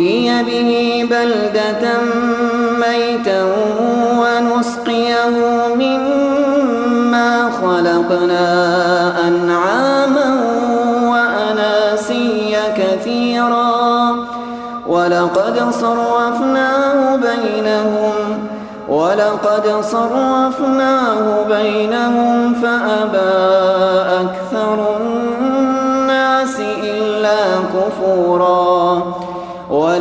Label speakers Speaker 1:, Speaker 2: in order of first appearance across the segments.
Speaker 1: لنحيي به بلدة ميتا ونسقيه مما خلقنا أنعاما وأناسيا كثيرا. ولقد صرفناه بينهم ولقد صرفناه بينهم فأبى أكثر الناس إلا كفورا.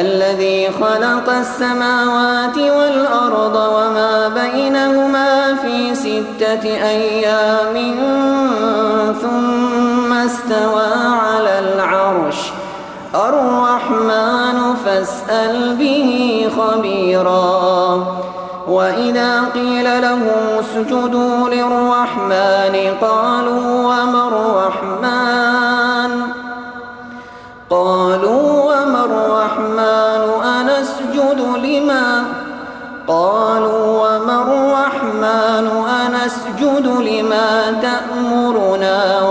Speaker 1: الذي خلق السماوات والأرض وما بينهما في ستة أيام ثم استوى على العرش. الرحمن فاسأل به خبيرا. وإذا قيل لهم اسجدوا للرحمن قالوا وما تأمرنا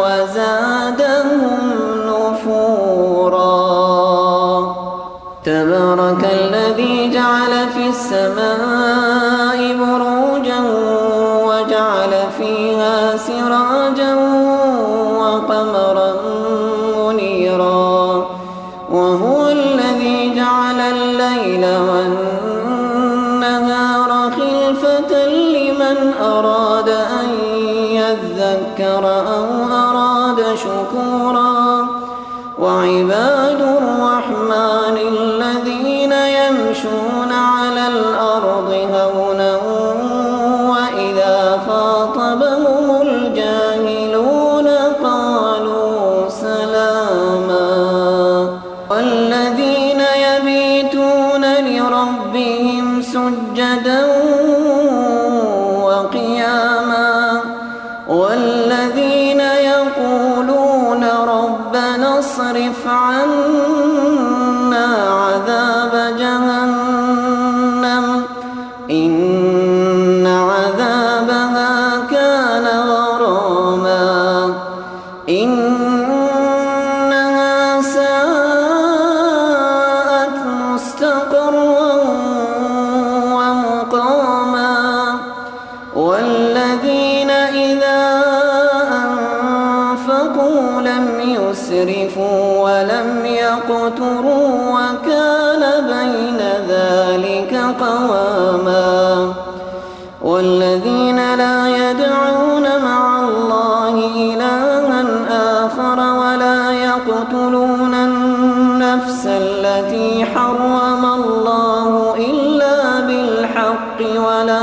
Speaker 1: شكورا. وعباد الرحمن الذين يمشون عنا عذاب جهنم. إن عذابها كان غراما. إنها ساءت مستقرا ومقاما. والذين إذا أنفقوا لم يسرفوا يقتروا وكان بين ذلك قواما. والذين لا يدعون مع الله إلها آخر ولا يقتلون النفس التي حرم الله إلا بالحق ولا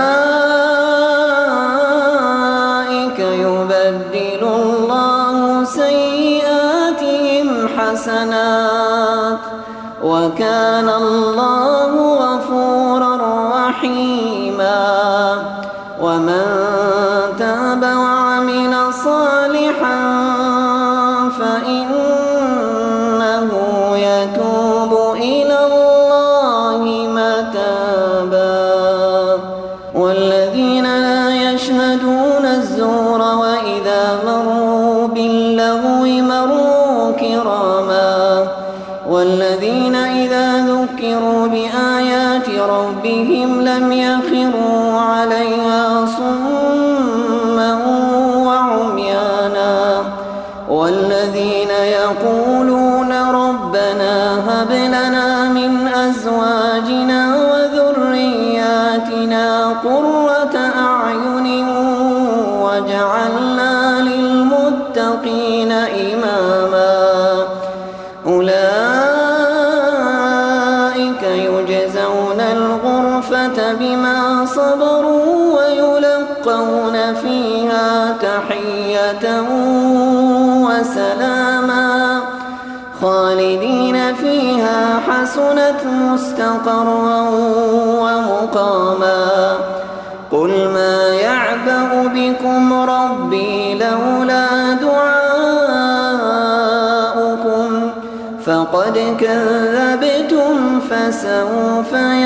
Speaker 1: وكان ربهم لم يخروا عليها صما وعميانا. والذين يقولون ربنا هب لنا من أزواجنا وذرياتنا قرة أعين واجعلنا ويلقون فيها تحية وسلاما خالدين فيها حسنت مستقرا ومقاما قل ما يعبأ بكم ربي لولا دعاؤكم فقد كذبتم فسوف يكون